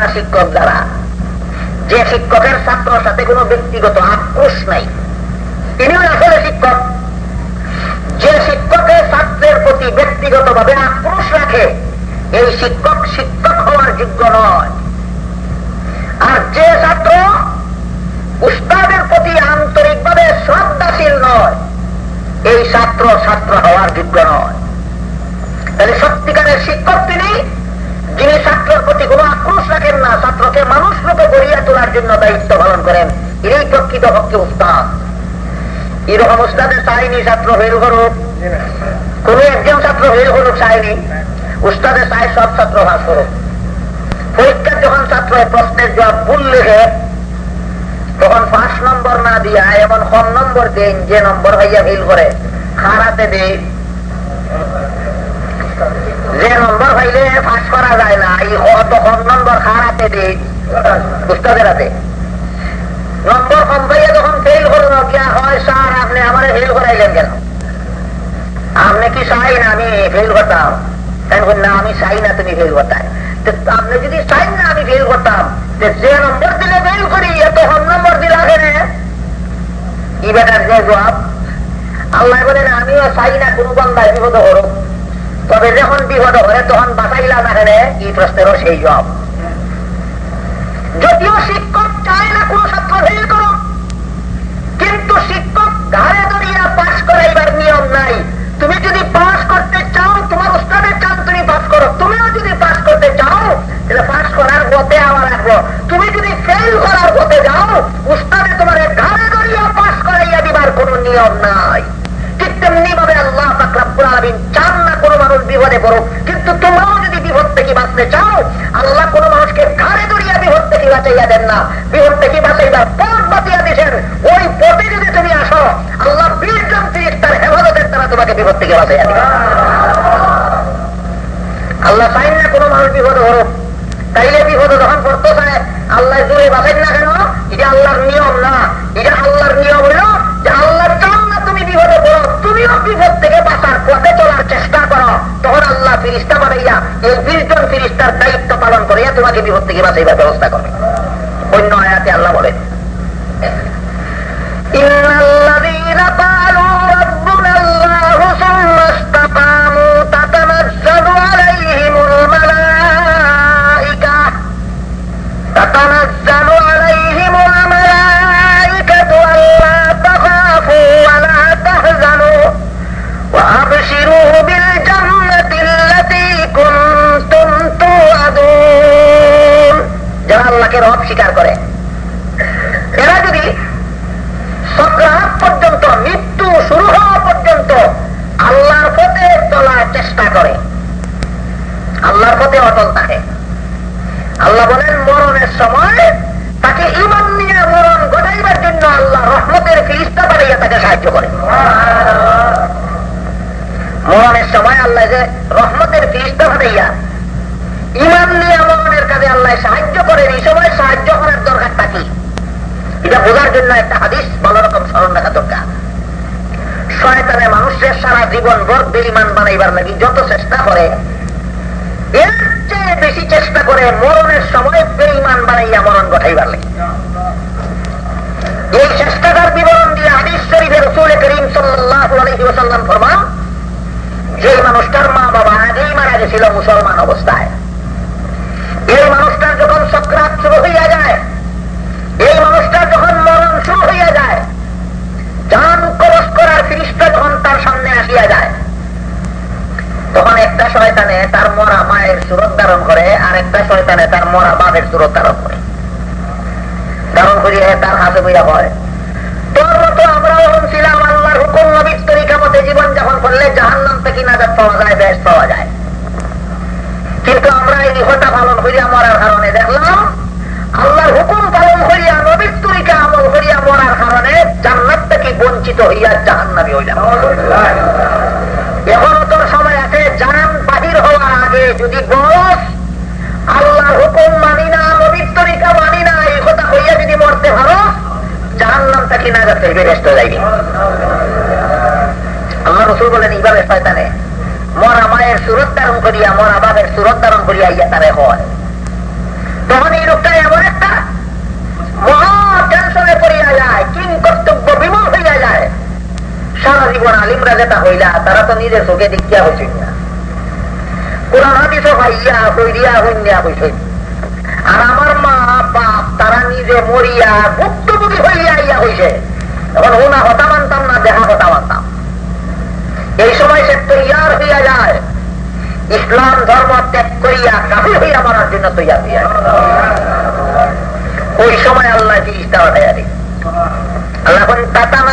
যারা শিক্ষক যারা, যে শিক্ষকের ছাত্রের সাথে কোনো ব্যক্তিগত আক্রোশ নাই তিনি আসলে শিক্ষক। যে শিক্ষকের ছাত্রের প্রতি ব্যক্তিগত ভাবে আক্রোশ রাখে, এই শিক্ষক শিক্ষক হওয়ার যোগ্য নয়। আর যে ছাত্র উস্তাদের প্রতি আন্তরিকভাবে শ্রদ্ধাশীল নয়, এই ছাত্র ছাত্র হওয়ার যোগ্য নয়। তাহলে সত্যিকারের শিক্ষক তিনি, যিনি ছাত্রের প্রতি কোনো আক্রোশ রাখেন না, ছাত্রকে মানুষ রূপে গড়িয়া তোলার জন্য দায়িত্ব পালন করেন। এই প্রকৃত পক্ষে উস্তাদ। এরকম উস্তাদের চাইনি ছাত্র ফেল করুক কোন একজন ছাত্র ফেল করুক চাইনি উস্তাদের চাই সব ছাত্র ভাস করুক পরীক্ষার যখন ছাত্র প্রশ্নের জবাব ভুল লেখে, তখন পাঁচ নম্বর না দিয়া এমন কম নম্বর দেন যে নম্বর হইয়া ফেল করে। খারাতে দেয়। যে নম্বর করা যায় না। এই তখন নম্বর উস্তাদের হাতে। নম্বর কম পাইয়া যখন ফেল করল গিয়া হয়? স্যার, আপনি আমার ফেল করাইলেন কেন? আপনি কি চাই না আমি ফেল করতাম? না, আমি চাই না তুমি ফেল করতাম আপনি যদি চাই না আমি ফেল করতাম যে নম্বর দিলে ফেল করি, এত কম নম্বর দিলা কেন ই বেটার যে জবাব। আল্লাহ বলেন, আমিও চাই না, কোনো বান্দায় বিপদ করুক তবে যখন বিপদ হলে তখন বাঁচাইলা না কেন এই প্রশ্নেরও সেই জব যদিও শিক্ষক চায় না কোন ছাত্র ফেল করো কিন্তু শিক্ষক ঘাড়ে দড়িয়া পাশ করাইবার নিয়ম নাই, তুমি যদি পাশ করতে চাও, তোমার উস্তাদের চান তুমি পাশ করো, তুমিও যদি পাশ করতে চাও, তাহলে পাশ করার পথে আমার রাখব তুমি যদি ফেল করার পথে যাও উস্তাদে তোমার ঘাড়ে দড়িয়া পাশ করাইয়া দিবার কোন নিয়ম নাই ঠিক তেমনি ভাবে আল্লাহ ফাকরাবুল আলমিন চান না কোনো মানুষ বিপদে পড়ুক কিন্তু তোমরাও যদি বিপদ থেকে বাঁচতে চাও, আল্লাহ কোনো মানুষকে ঘাড়ে দড়িয়া বিপদ থেকে বাঁচাইয়া দেন না। বিপদ থেকে বাঁচাইবার পথ বাঁচিয়া দিয়েছেন। ওই পথে যদি তুমি আসো, আল্লাহ বিশ জন তার হেফাজতের দ্বারা তোমাকে বিপদ থেকে বাঁচাইয়া দিবে আল্লাহ চাই না কোনো মানুষ বিপদে পড়ুক তাইলে বিপদে যখন পড়তে চায় আল্লাহ জোরে বাঁচাই না কেন? এটা আল্লাহর নিয়ম না। এটা আল্লাহর নিয়ম হইল যে আল্লাহ চান না তুমি বিপদে পড়ো, তুমিও বিপদ থেকে বাঁচার পথে চলার চেষ্টা তখন আল্লাহ ফিরিস্তা বানাইয়া এই বিশ জন ফিরিস্তার দায়িত্ব পালন করিয়া তোমাকে বিপদ থেকে বাঁচাইবার ব্যবস্থা করবে। অন্য আয়াতে আল্লাহ বলেন অটল থাকে। আল্লাহ বলেন, মরণের সময় তাকে ইমান নিয়ে মরণ ঘটাইবার জন্য আল্লাহ রহমতের ফিরিস্তা পাঠাইয়া তাকে সাহায্য করে। মরণের সময় আল্লাহ যে রহমতের ফিরিস্তা পাঠাইয়া ইমান নিয়ে মরণের কাজে আল্লাহ সাহায্য করেন, এই সময় সাহায্য করার দরকারটা কি? এটা বোঝার জন্য একটা হাদিস ভালো রকম স্মরণ রাখা দরকার। শয়তানে মানুষের সারা জীবন ভর বেইমান বানাইবার লাগি যত চেষ্টা করে বেশি চেষ্টা করে মরণের সময় বেইমান বানাইয়া মরণ ঘটাইবার লাগে। এই চেষ্টাটার বিবরণ দিয়ে হাদিস শরীফের রসুল করিম ওয়াসাল্লাম ফরমান যে মানুষটার মা বাবা আগেই মারা গেছিল মুসলমান অবস্থায়। এই মানুষটার যখন সক্রাত শুরু হইয়া যায়, এই মানুষটার যখন মরণ শুরু হইয়া যায় যান কবচ করার ফিরিস্তা যখন তার সামনে আসিয়া যায় তখন একটা শয়তানে তার মরা মায়ের সুরত ধারণ করে আর একটা শয়তানে তার মরা বাপের সুরত ধারণ করে। ধারণ করিয়া তার হাসে বইয়া হয় তোর মতো হুকুম মতে জীবন যাপন করলে জাহান্নাম পাওয়া যায়, বেশ পাওয়া যায়। কিন্তু আমরা এই নিহতা পালন করিয়া মরার কারণে দেখলাম, আল্লাহর হুকুম পালন করিয়া নবীর তরিকা আমল করিয়া মরার কারণে জান্নাত থেকে বঞ্চিত হইয়া জাহান নামি হইলাম এখনও তোর সময় আছে জান বাহির হওয়ার আগে যদি বস আল্লাহর হুকুম মানি না নবীর তরিকা মানি না এই কথা হইয়া যদি মরতে পারো জাহান নাম থাকি না যাচ্ছে বেরেস্ত যাইবি আল্লাহ রসুল বলেন এইভাবে শয়তানে মরা মায়ের সুরত ধারণ করিয়া মরা বাপের সুরত ধারণ করিয়া ইয়া তারে হয় তখন যেটা হইলা তারা তো নিজের চোখে দেখিয়া হইছেন এই সময় সে তৈয়ার ইসলাম ধর্ম ত্যাগ করিয়া কাফির হইয়া মারার জন্য তৈয়ার ওই সময় আল্লাহ জিনিসটা উঠাইয়া দিই আল্লাহ তাতানাজ্জালু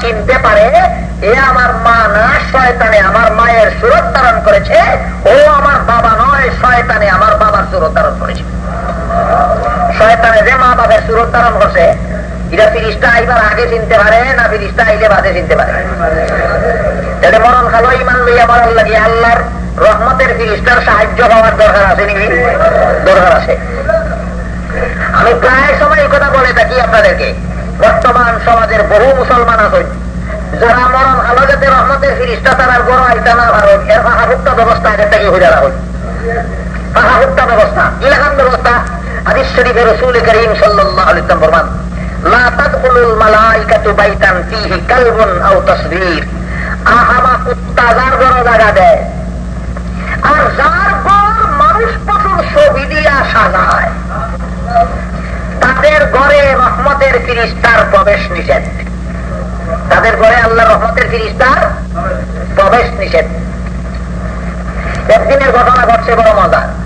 চিনতে পারে এ আমার মা না, শয়তানে আমার মায়ের সুরত ধারণ করেছে। ও আমার বাবা নয়, শয়তানে আমার আগে মরণ খালো ইমান লইয়া মরণ লাগিয়ে আল্লাহর রহমতের সাহায্য দরকার আছে নাকি? দরকার আছে। আমি প্রায় সময় এই কথা বলে থাকি আপনাদেরকে। বর্তমান সমাজের বহু মুসলমান আছেন যারা মরণ আলো যাতে রহমতের ফিরিস্তা তার বড় আইতা না ভারত এর ফাঁকাভুক্ত ব্যবস্থা আগের থেকে হয়ে যাওয়া হয় ফাঁকাভুক্ত ব্যবস্থা ইলাকান ব্যবস্থা। তাদের ঘরে রহমতের ফিরিস্তার প্রবেশ নিষেধ। তাদের ঘরে আল্লাহ রহমতের ফিরিস্তার প্রবেশ নিষেধ। একদিনের ঘটনা ঘটছে, বড় মজা।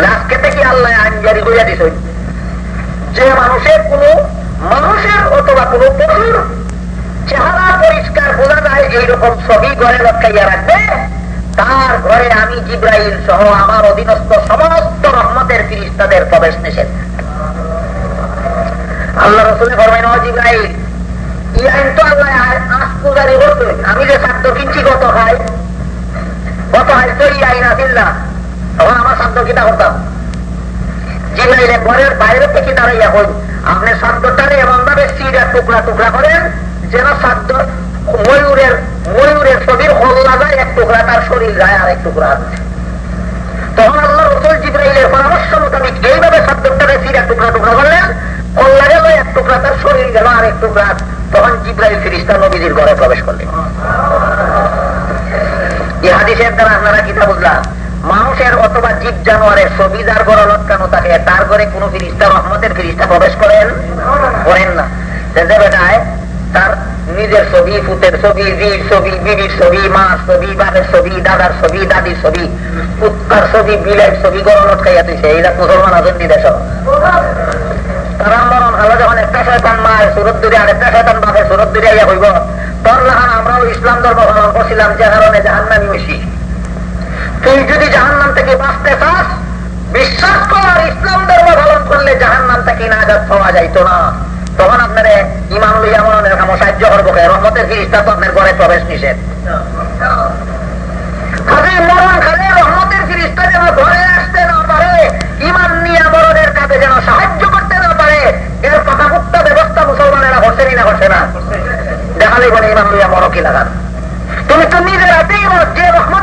আজকে থেকে আল্লাহ আইন জারি করিয়া দিছে। যে মানুষের কোন মানুষের অথবা কোন পশুর চেহারা পরিষ্কার বোঝা যায়, এইরকম ছবি ঘরে লটকাইয়া রাখবে, তার ঘরে আমি জিব্রাইল সহ আমার অধীনস্থ সমস্ত রহমতের ফিরিস্তাদের প্রবেশ নিষেধ। আল্লাহ রসুলের ফরমাইন জিব্রাইল, এই আইন তো আল্লাহ আজ পূজারি করছে আমি যে খাদ্য কিনছি কত খাই গত খাই তো এই আইন আসিল না? তখন আমার খাদ্য কিনা করতাম। জিব্রাইলে ঘরের বাইরে থেকে দাঁড়াইয়া হই আপনি খাদ্যটারে এমন ভাবে সিরা টুকরা টুকরা করেন যেন খাদ্য ময়ূরের ময়ূরের শরীর হল্লা যায় এক টুকরা, তার শরীর যায় আর এক টুকরা তখন আল্লাহ রসুল জিব্রাইলের পরামর্শ মোতাবেক এইভাবে শব্দটাকে সিরা টুকরা টুকরা করলেন হল্লা গেল এক টুকরা, তার শরীর গেল আর টুকরা। তখন জিব্রাইল ফিরিস্তা নবীজির ঘরে প্রবেশ করলেন। এই হাদিসের দ্বারা আপনারা কিতা বুঝলাম মানুষের অথবা জীব জানোয়ারের ছবি যার ঘরে লটকানো থাকে, তার ঘরে কোন ফিরিস্তা, রহমতের ফিরিস্তা প্রবেশ করেন? করেন না। যে বেটায়, তার নিজের ছবি ফুতের ছবি জির ছবি, বিবির ছবি, মার ছবি, বাপের ছবি, দাদার ছবি, দাদির ছবি উত্তর ছবি, বিলের ছবি গরম লটকাইয়া তুইছে। এইটা মুসলমান আছেন বিদেশ। তারা মরণ হলো যখন একটা শয়তান মায়ের সুরত দূরে আর একটা শয়তান বাপের সুরত দূরে ইয়া হইব তোর লাহান আমরাও ইসলাম ধর্ম পালন করছিলাম, যে কারণে জাহান্নামি বেশি তুই যদি জাহান্নাম থেকে বাঁচতে চাস, বিশ্বাস কর, ইসলাম ধর্ম পালন করলে জাহান্নাম থেকে না যা পাওয়া যাইতো না। তখন আপনার ইমান লইয়া সাহায্য করব রহমতের ফিরিস্তা তো আপনার ঘরে প্রবেশ নিষেধ। যেন আসতে না পারে ইমান নিয়ে মরণের যেন সাহায্য করতে না পারে, এর ব্যবস্থা না না দেখালে বলে ইমান লইয়া মরো কি লাগান তুমি তো নিজের হাতেই যে রহমতের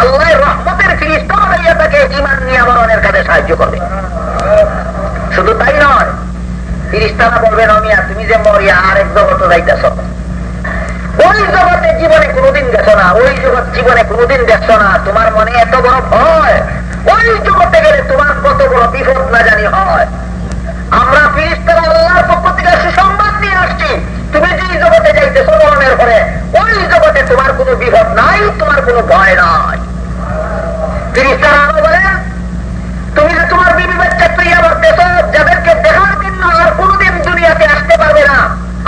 আল্লাহ রহমতের ফিরিস্তা বানাইয়া তাকে ইমান নিয়ে মরণের কাজে সাহায্য করবে। শুধু তাই নয়, ফিরিস্তারা বলবে রমিয়া তুমি যে মরিয়া আরেক জগতে যাইতেছ ওই জগতে জীবনে কোনোদিন গেছো না, ওই জগৎ জীবনে কোনোদিন দেখছ না, তোমার মনে এত বড় ভয়। ওই জগতে গেলে তোমার কত বড় বিপদ না জানি হয়। আমরা ফিরিস্তারা আল্লাহর পক্ষ থেকে সুসংবাদ নিয়ে আসছি তুমি যে জগতে যাইতেছো মরণের পরে ওই জগতে তোমার কোনো বিপদ নাই, তোমার কোনো ভয় নাই। ফিরিস্তারা আরও বলেন তুমি যে তোমার বিবি বাচ্চা প্রিয়া করতেছ, যাদেরকে দেখার জন্য আর কোনোদিন দুনিয়াতে আসতে পারবে না,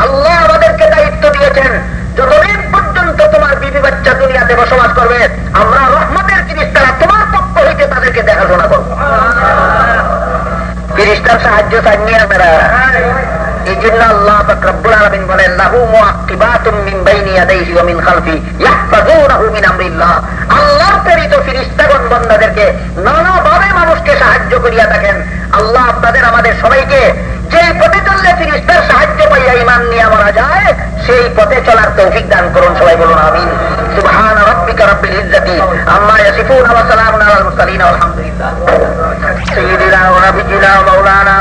আল্লাহ আমাদেরকে দায়িত্ব দিয়েছেন, যতদিন পর্যন্ত তোমার বিবি বাচ্চা দুনিয়াতে বসবাস করবে, আমরা রহমতের জিনিস তারা তোমার পক্ষ হইতে তাদেরকে দেখাশোনা করব। ফিরিস্তার সাহায্য চাইনি আমরা এই জন্য আল্লাহ রব্বুল আলমিন বলেন, লাহু মুআক্কিবাতুম মিন বাইনি ইয়াদাইহি ওয়া মিন খালফি ইয়াহফাযুনাহু মিন আমরিল্লাহ। আল্লাহর প্রেরিত ফেরেশতাগণ বান্দাদেরকে নানাভাবে মানুষকে সাহায্য করিয়া থাকেন। আল্লাহ আপনাদের, আমাদের সবাইকে যেই পথে চললে ফিরিস্তার সাহায্য পাইয়া ইমান নিয়ে মারা যায়, সেই পথে চলার তৌফিক দান করুন। সবাই বলুন, আমিন। সুবহান রাব্বিকা রাব্বিল ইজ্জাতি আম্মা ইয়াসিফুন ওয়া সালামুন আলাল মুরসালিন আলহামদুলিল্লাহ সাইয়্যিদিনা ওয়া নাবিয়িনা ওয়া মাওলানা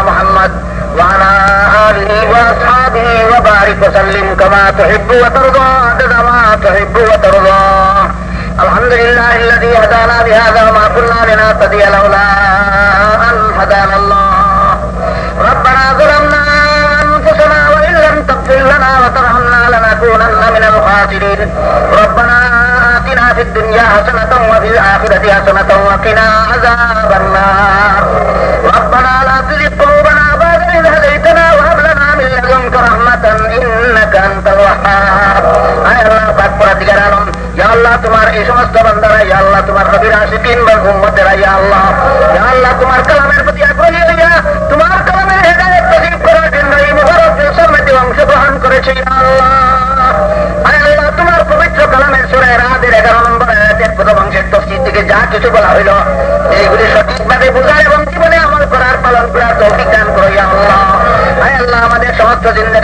آله وأصحابه وبارك وسلم كما تحب وترضى عدد ما تحب وترضى. الحمد لله الذي هدانا بهذا وما كنا لنهتدي لولا أن هدانا الله. ربنا ظلمنا أنفسنا وإن لم تغفر لنا وترحمنا لنكونن من الخاسرين. ربنا آتنا في الدنيا حسنة وفي الآخرة حسنة وقنا عذاب النار. ربنا لا تزغ তোমার এই সমস্ত বান্দারা, ইয়া আল্লাহ, তোমার নবীর আশিকিন বা উম্মতেরা, ইয়া আল্লাহ। ইয়া আল্লাহ, তোমার কালামের প্রতি আগ্রহী হইয়া, তোমার কালামের হেদায়েত নসিব করার জন্য এই মুবারক জলসার অংশগ্রহণ করেছে, ইয়া আল্লাহ। আয় যা কিছু বলা হইল, এইগুলি সঠিকভাবে বোঝার এবং জীবনে আমল করার পালন করার তৌফিক দান করো, ইয়া আল্লাহ। আল্লাহ আমাদের সমস্ত জিন্দেগা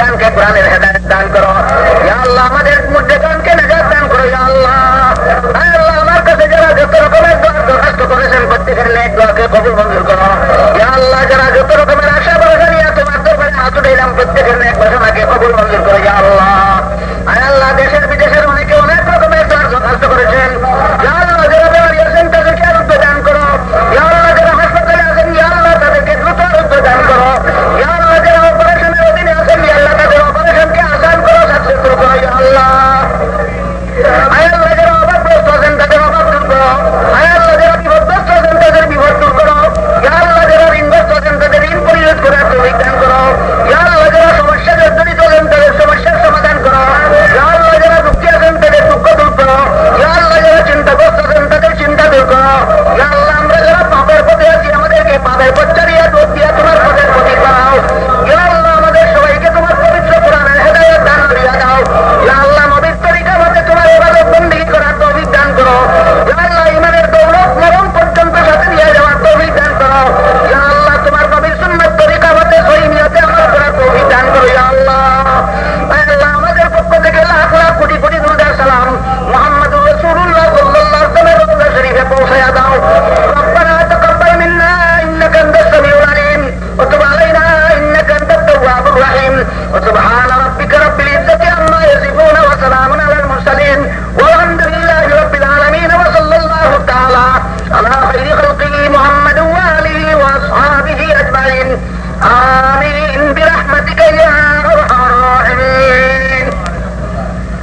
আপনার